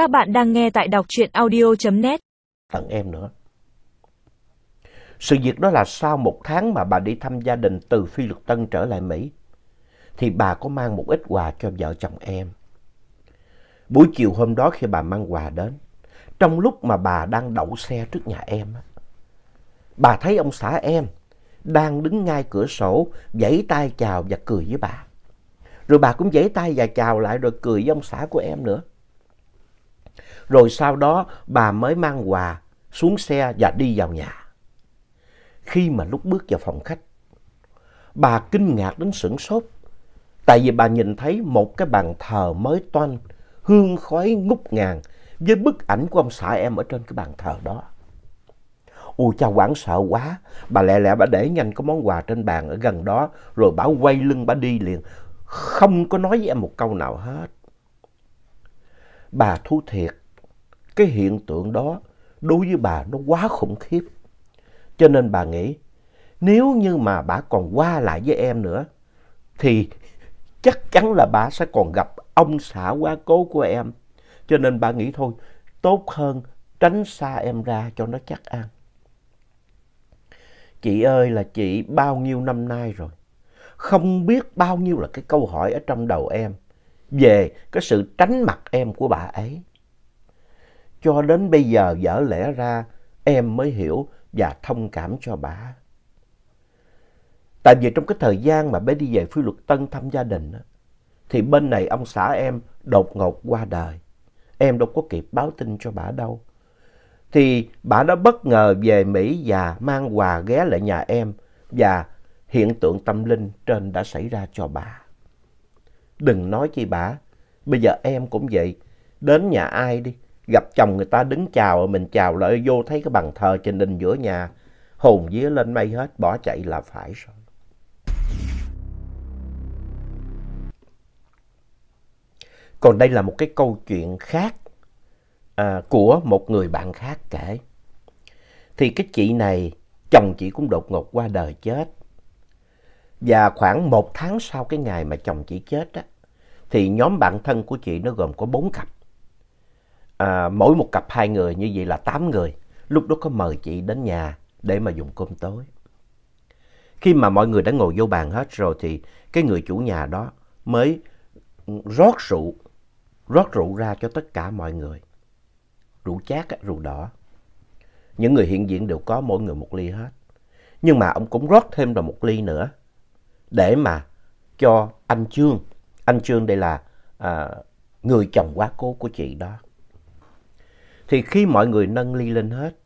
Các bạn đang nghe tại đọc truyện audio.net. tặng em nữa. Sự việc đó là sau một tháng mà bà đi thăm gia đình từ Phi Luật Tân trở lại Mỹ, thì bà có mang một ít quà cho vợ chồng em. Buổi chiều hôm đó khi bà mang quà đến, trong lúc mà bà đang đậu xe trước nhà em, bà thấy ông xã em đang đứng ngay cửa sổ, vẫy tay chào và cười với bà. Rồi bà cũng vẫy tay và chào lại rồi cười với ông xã của em nữa. Rồi sau đó bà mới mang quà xuống xe và đi vào nhà. Khi mà lúc bước vào phòng khách, bà kinh ngạc đến sửng sốt. Tại vì bà nhìn thấy một cái bàn thờ mới toanh, hương khói ngút ngàn với bức ảnh của ông xã em ở trên cái bàn thờ đó. Ôi cha quảng sợ quá, bà lẹ lẹ bà để nhanh cái món quà trên bàn ở gần đó, rồi bà quay lưng bà đi liền, không có nói với em một câu nào hết. Bà thú thiệt, cái hiện tượng đó đối với bà nó quá khủng khiếp. Cho nên bà nghĩ, nếu như mà bà còn qua lại với em nữa, thì chắc chắn là bà sẽ còn gặp ông xã quá cố của em. Cho nên bà nghĩ thôi, tốt hơn tránh xa em ra cho nó chắc ăn. Chị ơi là chị bao nhiêu năm nay rồi. Không biết bao nhiêu là cái câu hỏi ở trong đầu em về cái sự tránh mặt em của bà ấy. Cho đến bây giờ dở lẽ ra em mới hiểu và thông cảm cho bà. Tại vì trong cái thời gian mà bé đi về Phi Luật Tân thăm gia đình, thì bên này ông xã em đột ngột qua đời. Em đâu có kịp báo tin cho bà đâu. Thì bà đã bất ngờ về Mỹ và mang quà ghé lại nhà em và hiện tượng tâm linh trên đã xảy ra cho bà. Đừng nói chi bà, bây giờ em cũng vậy, đến nhà ai đi, gặp chồng người ta đứng chào, mình chào lại vô thấy cái bàn thờ trên đình giữa nhà, hồn vía lên mây hết, bỏ chạy là phải rồi. Còn đây là một cái câu chuyện khác à, của một người bạn khác kể. Thì cái chị này, chồng chị cũng đột ngột qua đời chết. Và khoảng một tháng sau cái ngày mà chồng chị chết á, thì nhóm bạn thân của chị nó gồm có bốn cặp. À, mỗi một cặp hai người như vậy là tám người. Lúc đó có mời chị đến nhà để mà dùng cơm tối. Khi mà mọi người đã ngồi vô bàn hết rồi thì cái người chủ nhà đó mới rót rượu, rót rượu ra cho tất cả mọi người. Rượu chát, rượu đỏ. Những người hiện diện đều có mỗi người một ly hết. Nhưng mà ông cũng rót thêm vào một ly nữa để mà cho anh Trương, anh Trương đây là à, người chồng quá cố của chị đó. Thì khi mọi người nâng ly lên hết,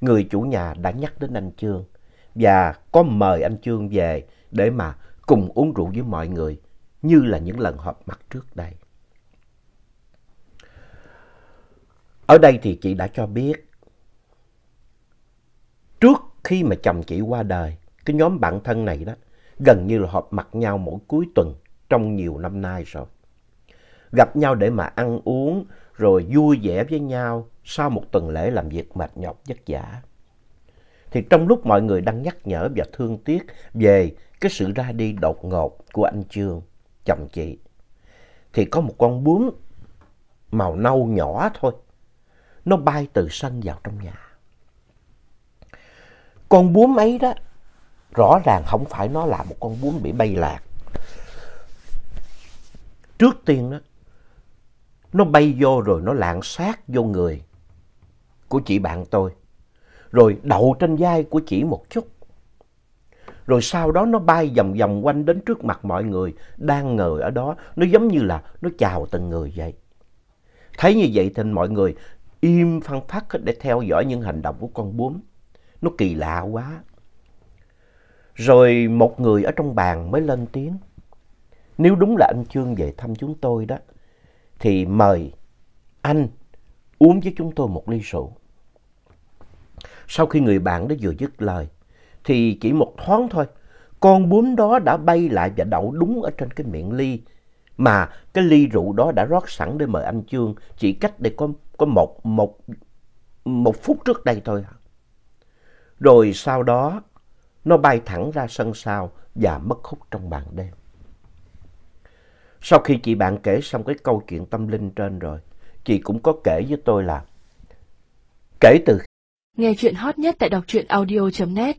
người chủ nhà đã nhắc đến anh Trương và có mời anh Trương về để mà cùng uống rượu với mọi người như là những lần họp mặt trước đây. Ở đây thì chị đã cho biết trước khi mà chồng chị qua đời, cái nhóm bạn thân này đó gần như là họp mặt nhau mỗi cuối tuần trong nhiều năm nay rồi. Gặp nhau để mà ăn uống rồi vui vẻ với nhau sau một tuần lễ làm việc mệt nhọc vất vả. Thì trong lúc mọi người đang nhắc nhở và thương tiếc về cái sự ra đi đột ngột của anh Trương, chồng chị, thì có một con bướm màu nâu nhỏ thôi. Nó bay từ sân vào trong nhà. Con bướm ấy đó rõ ràng không phải nó là một con bướm bị bay lạc. Trước tiên đó, nó bay vô rồi nó lạng sát vô người của chị bạn tôi. Rồi đậu trên vai của chị một chút. Rồi sau đó nó bay vòng vòng quanh đến trước mặt mọi người đang ngồi ở đó. Nó giống như là nó chào từng người vậy. Thấy như vậy thì mọi người im phăng phát để theo dõi những hành động của con bướm. Nó kỳ lạ quá. Rồi một người ở trong bàn mới lên tiếng. Nếu đúng là anh Trương về thăm chúng tôi đó, thì mời anh uống với chúng tôi một ly rượu. Sau khi người bạn đó vừa dứt lời, thì chỉ một thoáng thôi, con bướm đó đã bay lại và đậu đúng ở trên cái miệng ly. Mà cái ly rượu đó đã rót sẵn để mời anh Trương, chỉ cách đây có, có một, một, một phút trước đây thôi. Rồi sau đó, nó bay thẳng ra sân sau và mất hút trong bàn đêm. Sau khi chị bạn kể xong cái câu chuyện tâm linh trên rồi, chị cũng có kể với tôi là kể từ Nghe chuyện hot nhất tại đọc truyện audio.net